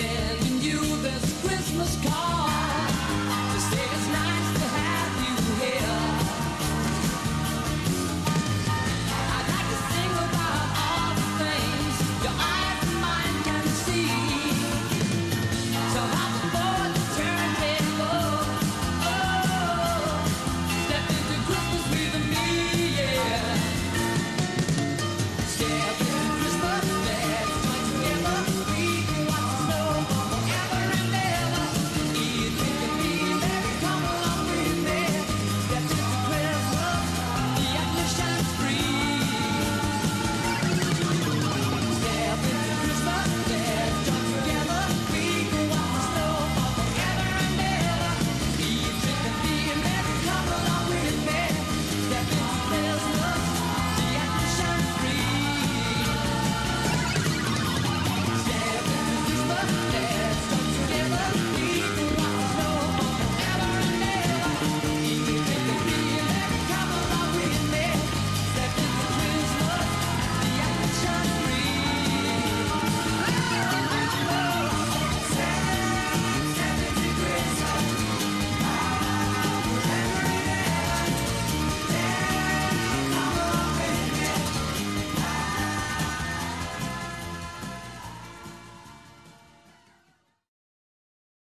sin